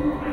you.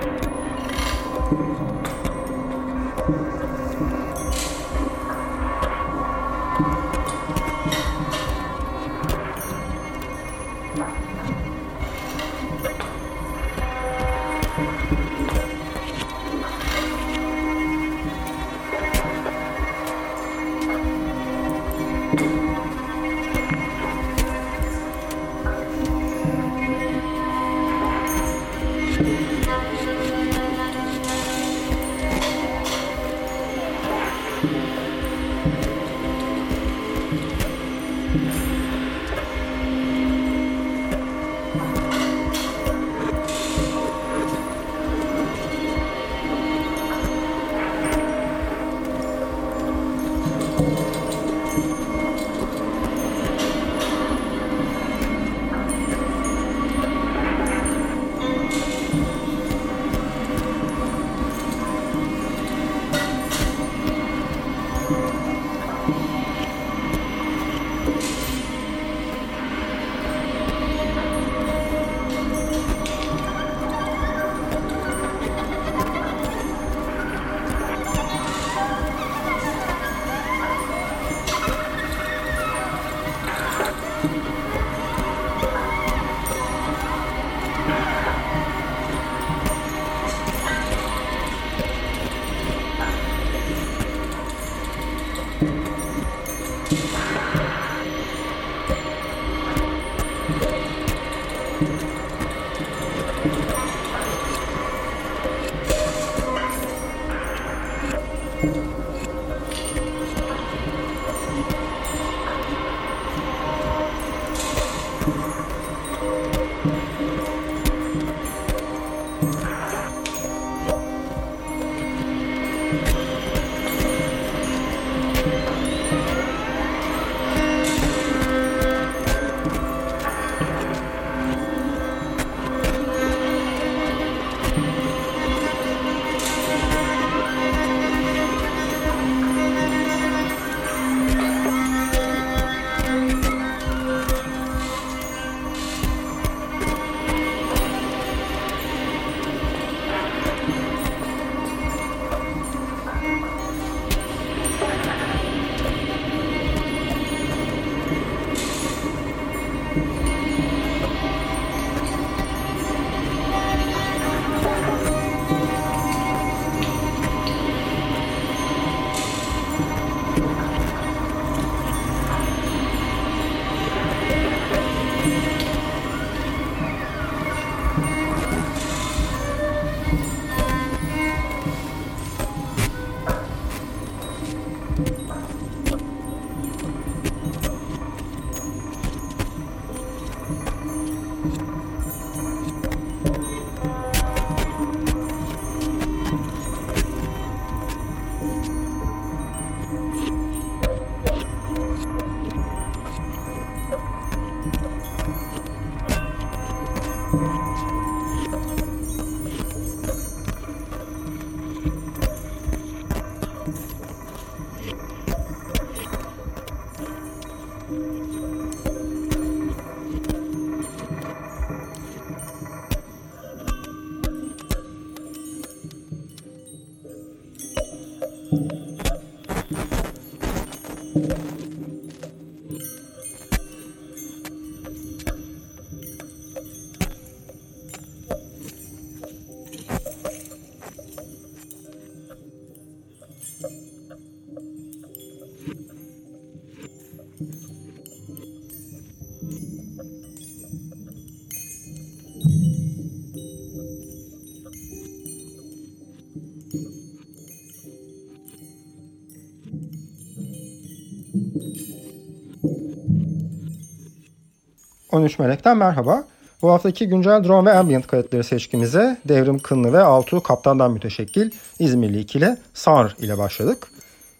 13 Melek'ten merhaba. Bu haftaki güncel drone ve ambient kayıtları seçkimize Devrim Kınlı ve Altuğ Kaptan'dan müteşekkil İzmirli ikili Sar ile başladık.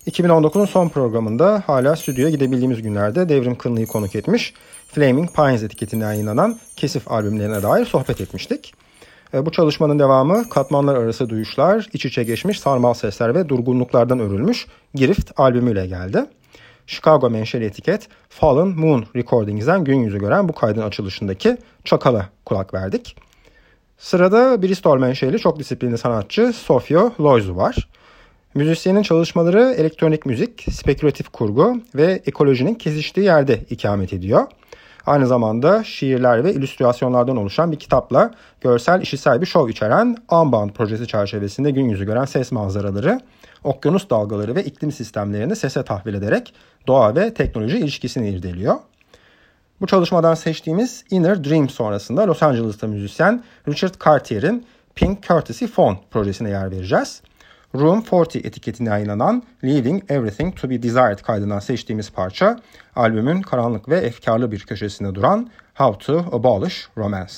2019'un son programında hala stüdyoya gidebildiğimiz günlerde Devrim Kınlı'yı konuk etmiş, Flaming Pines etiketinden yayınlanan Kesif albümlerine dair sohbet etmiştik. E, bu çalışmanın devamı katmanlar arası duyuşlar, iç içe geçmiş sarmal sesler ve durgunluklardan örülmüş Girift albümüyle geldi. Chicago menşeli etiket Fallen Moon Recordings'den gün yüzü gören bu kaydın açılışındaki Çakal'a kulak verdik. Sırada Bristol menşeli çok disiplinli sanatçı Sofio Loizu var. Müzisyenin çalışmaları elektronik müzik, spekülatif kurgu ve ekolojinin kesiştiği yerde ikamet ediyor. Aynı zamanda şiirler ve illüstrasyonlardan oluşan bir kitapla görsel işitsel bir şov içeren Unbound projesi çerçevesinde gün yüzü gören ses manzaraları, okyanus dalgaları ve iklim sistemlerini sese tahvil ederek doğa ve teknoloji ilişkisini irdeliyor. Bu çalışmadan seçtiğimiz Inner Dream sonrasında Los Angeles'ta müzisyen Richard Cartier'in Pink Courtesy Phone projesine yer vereceğiz. Room 40 etiketine yayınlanan Leaving Everything to be Desired kaydından seçtiğimiz parça, albümün karanlık ve efkarlı bir köşesinde duran How to Abolish Romance.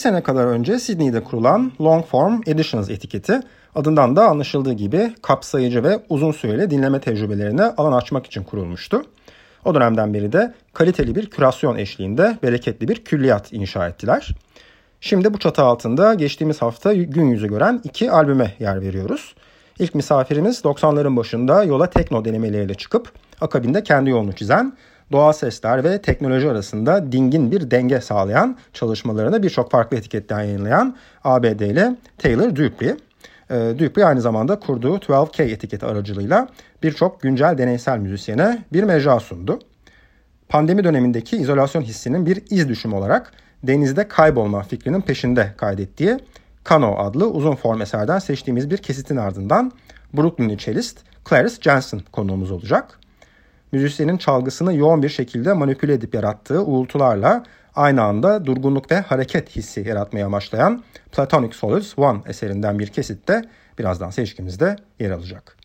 Sene kadar önce Sydney'de kurulan Long Form Editions etiketi adından da anlaşıldığı gibi kapsayıcı ve uzun süreli dinleme tecrübelerine alan açmak için kurulmuştu. O dönemden beri de kaliteli bir kürasyon eşliğinde bereketli bir külliyat inşa ettiler. Şimdi bu çatı altında geçtiğimiz hafta gün yüzü gören iki albüme yer veriyoruz. İlk misafirimiz 90'ların başında yola tekno denemeleriyle çıkıp akabinde kendi yolunu çizen, doğal sesler ve teknoloji arasında dingin bir denge sağlayan çalışmalarını birçok farklı etiketten yayınlayan ABD'li Taylor Dupree. E, Dupree aynı zamanda kurduğu 12K etiketi aracılığıyla birçok güncel deneysel müzisyene bir mecra sundu. Pandemi dönemindeki izolasyon hissinin bir iz düşümü olarak denizde kaybolma fikrinin peşinde kaydettiği Kano adlı uzun form eserden seçtiğimiz bir kesitin ardından Brooklyn'li cellist Clarice Jensen konuğumuz olacak. Müzisyenin çalgısını yoğun bir şekilde manipüle edip yarattığı uğultularla aynı anda durgunluk ve hareket hissi yaratmaya amaçlayan Platonic Solids One eserinden bir kesit de birazdan seçkimizde yer alacak.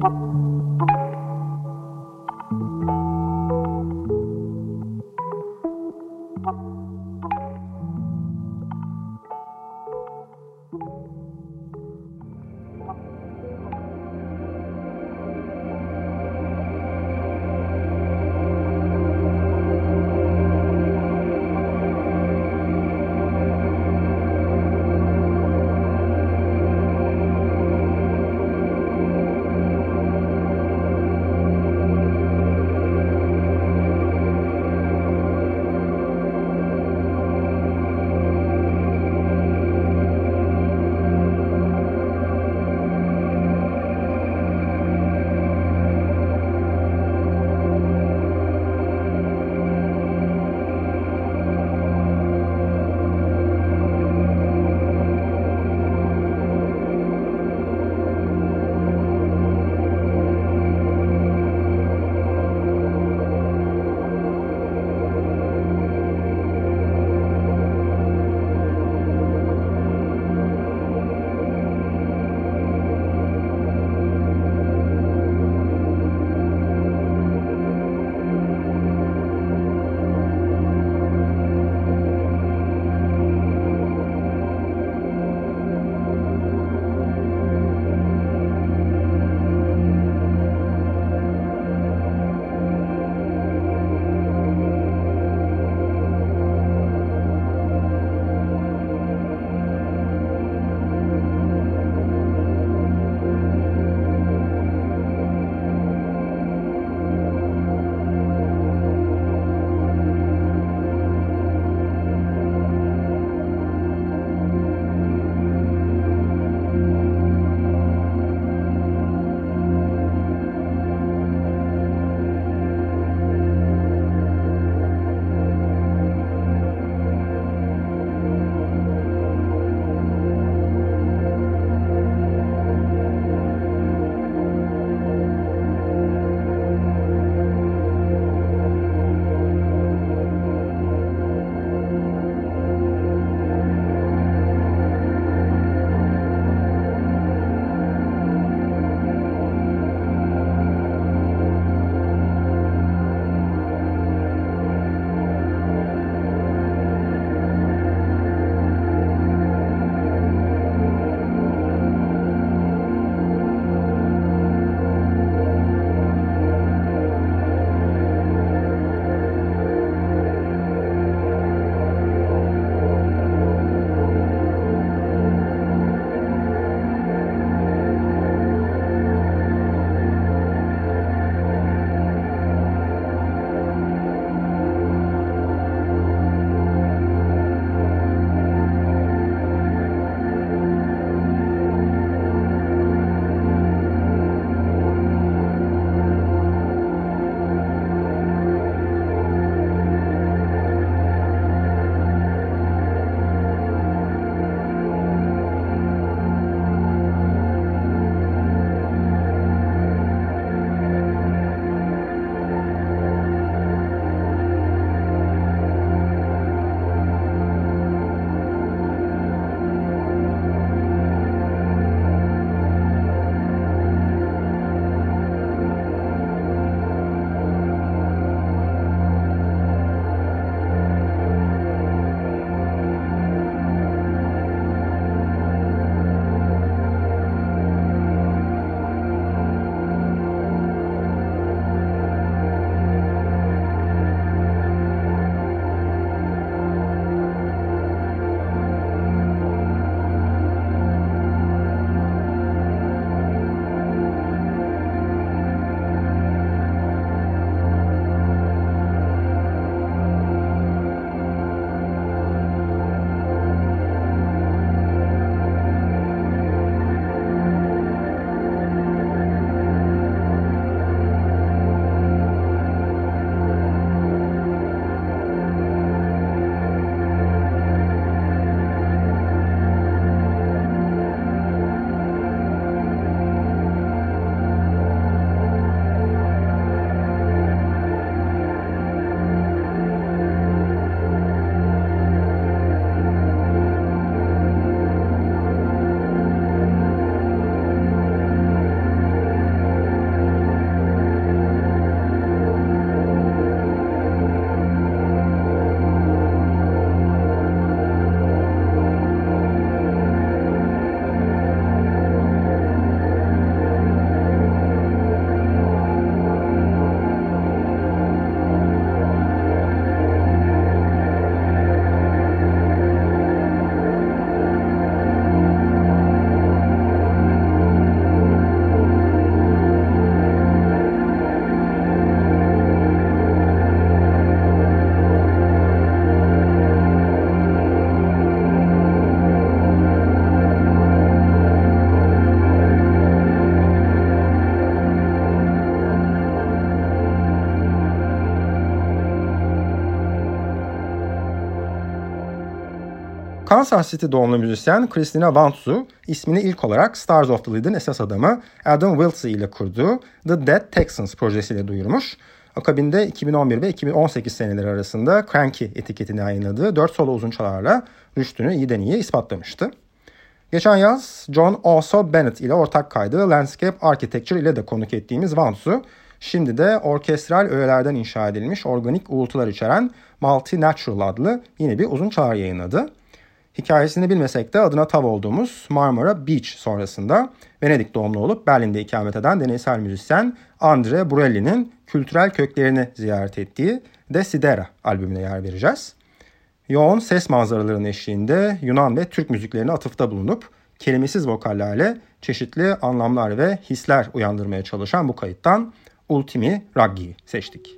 thank Kansas City doğumlu müzisyen Christina Vantzu ismini ilk olarak Stars of the Lead'in esas adamı Adam Wiltzy ile kurduğu The Dead Texans projesiyle duyurmuş. Akabinde 2011 ve 2018 seneleri arasında Cranky etiketini yayınladığı 4 solo uzun çalarla rüştünü iyiden iyiye ispatlamıştı. Geçen yaz John Oso Bennett ile ortak kaydı Landscape Architecture ile de konuk ettiğimiz Vantzu, şimdi de orkestral öğelerden inşa edilmiş organik uğultular içeren Multi Natural adlı yine bir uzun çalar yayınladı. Hikayesini bilmesek de adına tav olduğumuz Marmara Beach sonrasında Venedik doğumlu olup Berlin'de ikamet eden deneysel müzisyen Andre Burelli'nin kültürel köklerini ziyaret ettiği Desidera albümüne yer vereceğiz. Yoğun ses manzaralarının eşliğinde Yunan ve Türk müziklerine atıfta bulunup kelimesiz vokallerle çeşitli anlamlar ve hisler uyandırmaya çalışan bu kayıttan Ultimi Raggi'yi seçtik.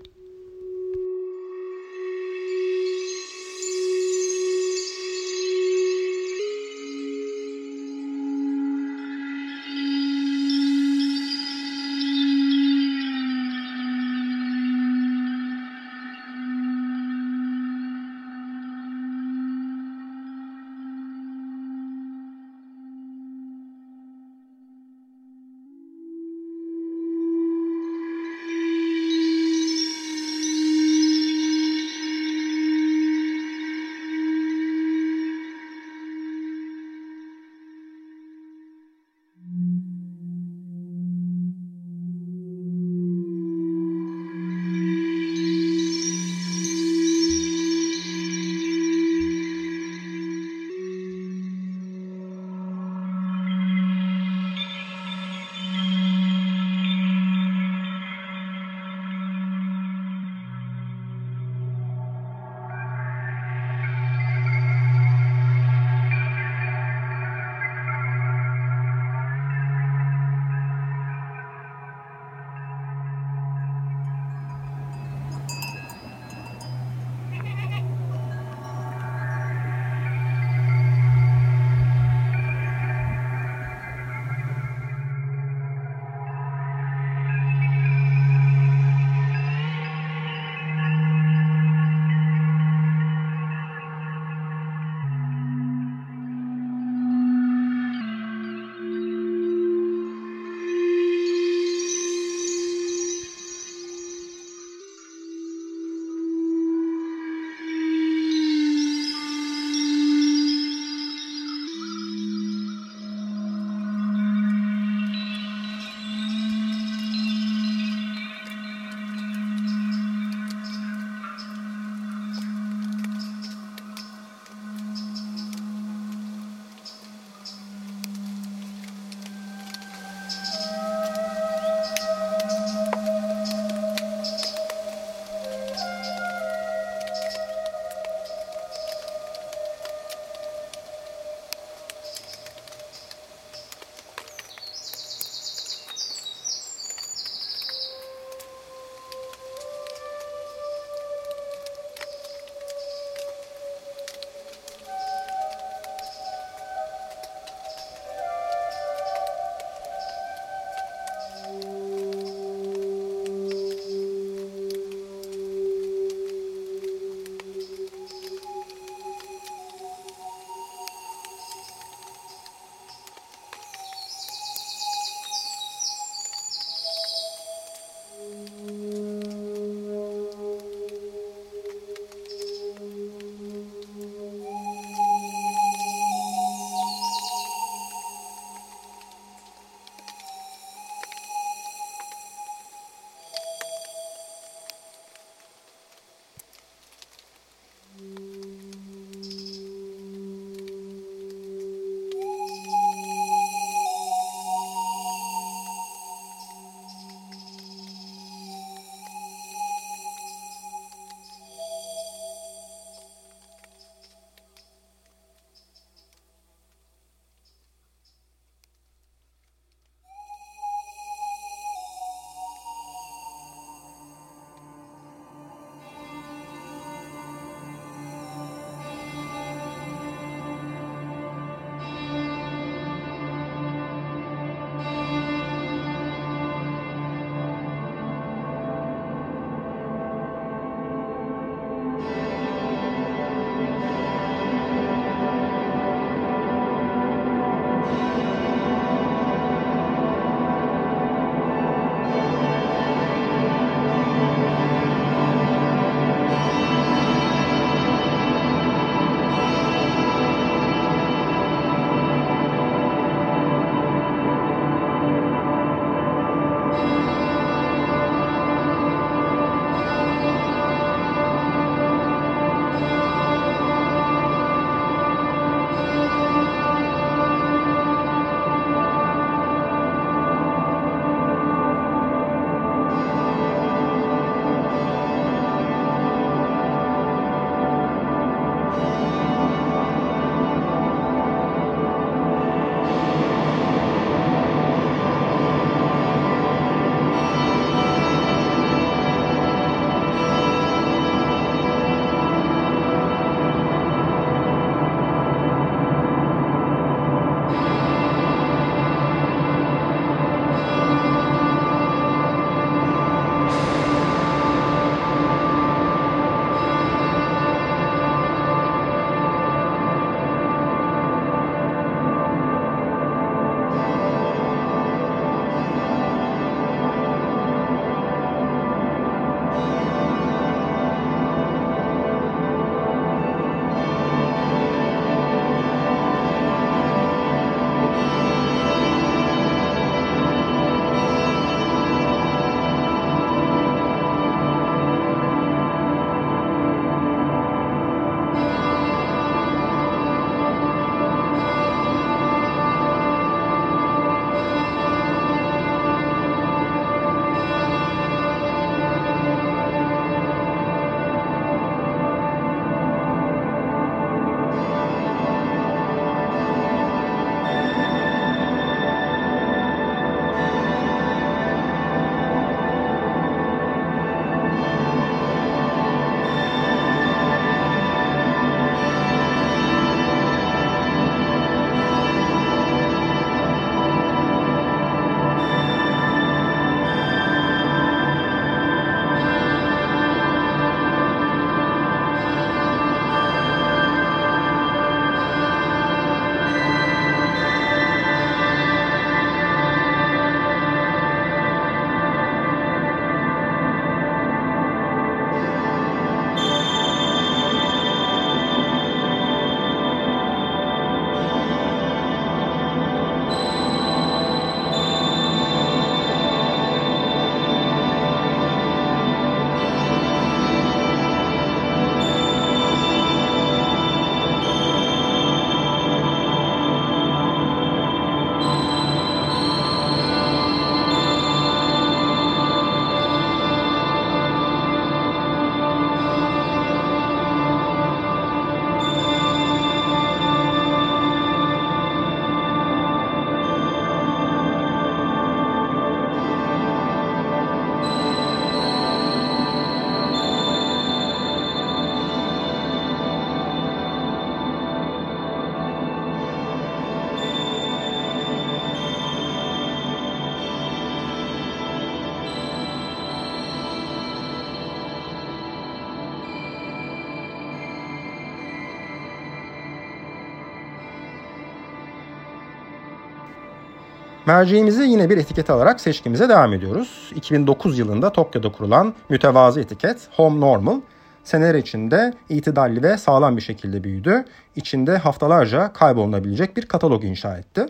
Merceğimizi yine bir etiket alarak seçkimize devam ediyoruz. 2009 yılında Tokyo'da kurulan mütevazı etiket Home Normal seneler içinde itidalli ve sağlam bir şekilde büyüdü. İçinde haftalarca kaybolunabilecek bir katalog inşa etti.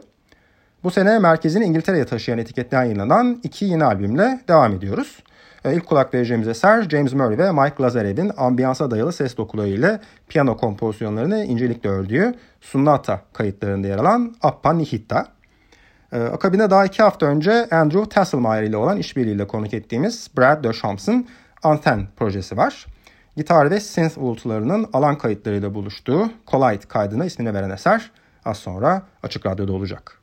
Bu sene merkezini İngiltere'ye taşıyan etiketten yayınlanan iki yeni albümle devam ediyoruz. Ee, ilk kulak vereceğimiz eser James Murray ve Mike Lazarev'in ambiyansa dayalı ses dokuları ile piyano kompozisyonlarını incelikle ördüğü Sunata kayıtlarında yer alan Appa Nihitta. Ee, akabinde daha iki hafta önce Andrew Tasselmeyer ile olan işbirliğiyle konuk ettiğimiz Brad Deschamps'ın Anten projesi var. Gitar ve synth uğultularının alan kayıtlarıyla buluştuğu Collide kaydına ismini veren eser az sonra Açık Radyo'da olacak.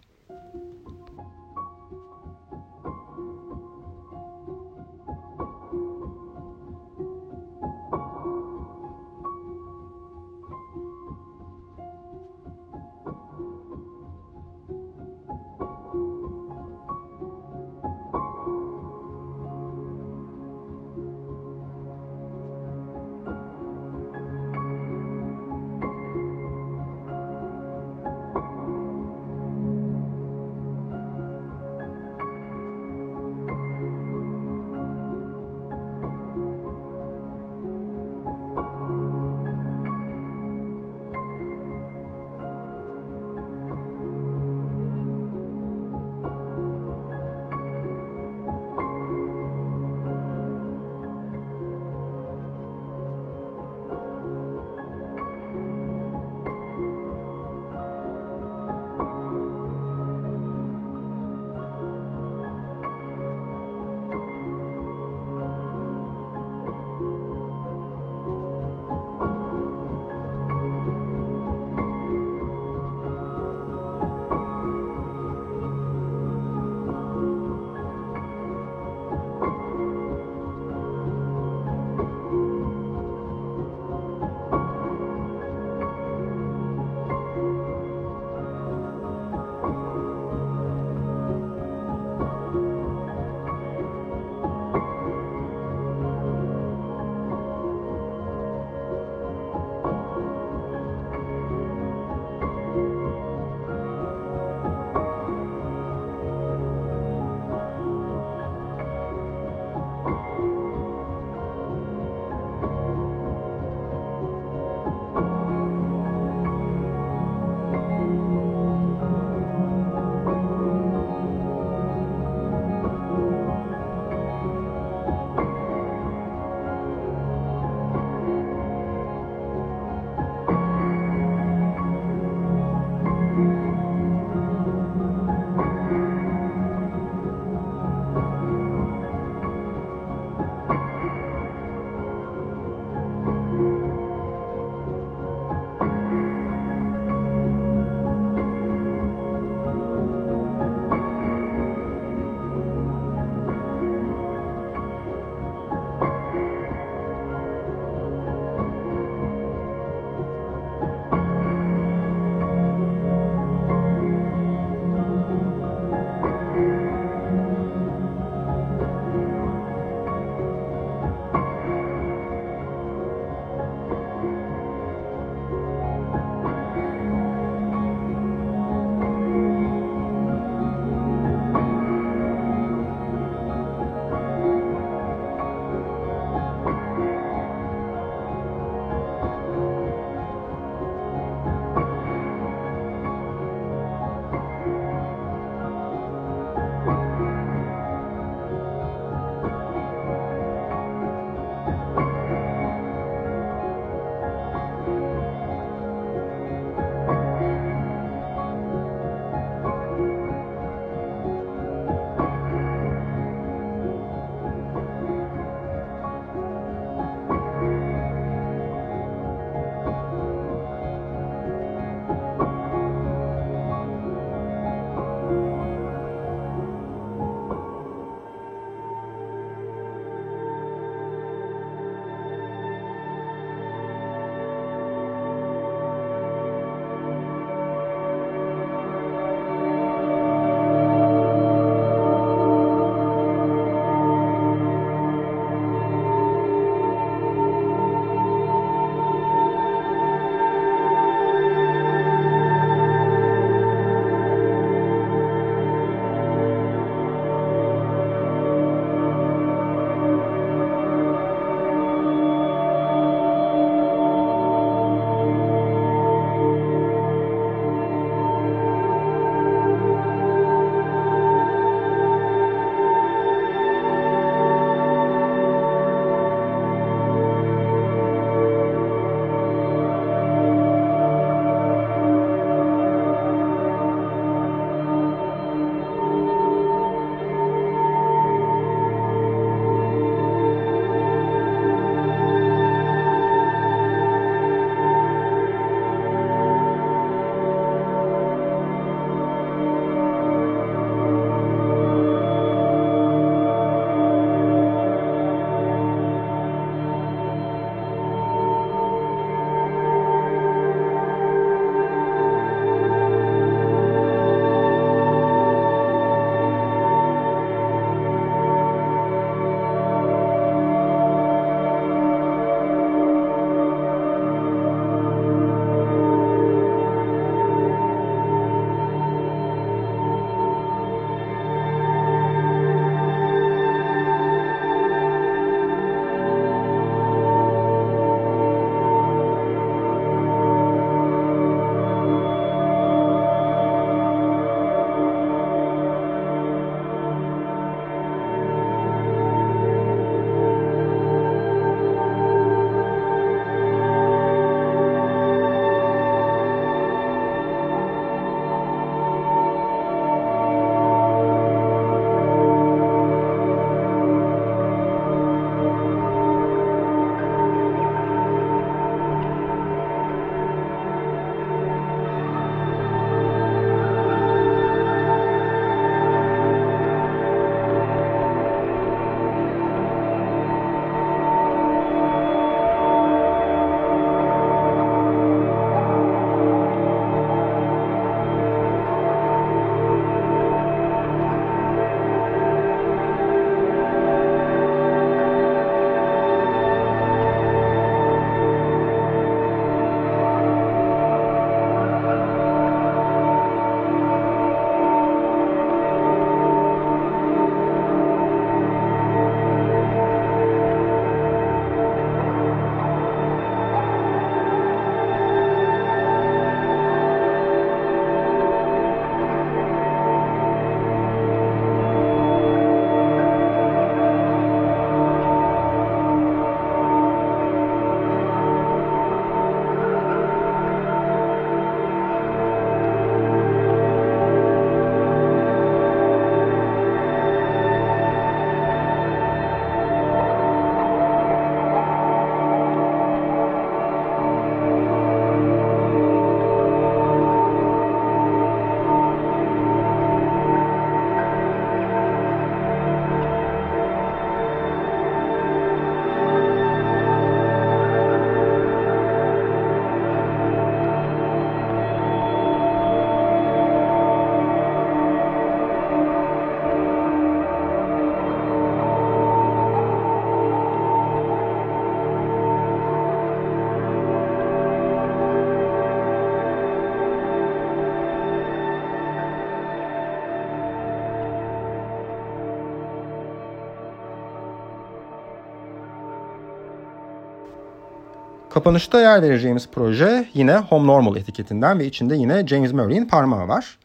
Kapanışta yer vereceğimiz proje yine Home Normal etiketinden ve içinde yine James Murray'in parmağı var.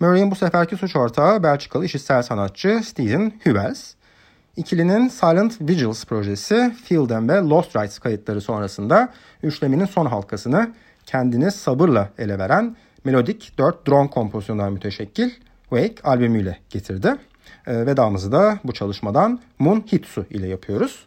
Murray'in bu seferki suç ortağı Belçikalı işitsel sanatçı Steven Hubels. İkilinin Silent Vigils projesi Feel Them ve Lost Rights kayıtları sonrasında üçlemenin son halkasını kendini sabırla ele veren melodik 4 drone kompozisyondan müteşekkil Wake albümüyle getirdi. E, vedamızı da bu çalışmadan Moon Hitsu ile yapıyoruz.